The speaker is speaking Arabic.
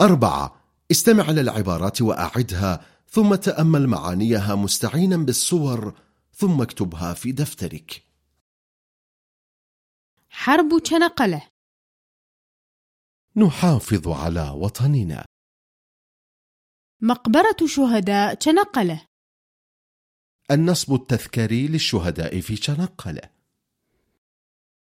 أربعة. استمع إلى العبارات وأعدها ثم تأمل معانيها مستعينا بالصور ثم اكتبها في دفترك. حرب چنقله نحافظ على وطننا. مقبرة شهداء چنقله النصب التذكاري للشهداء في چنقله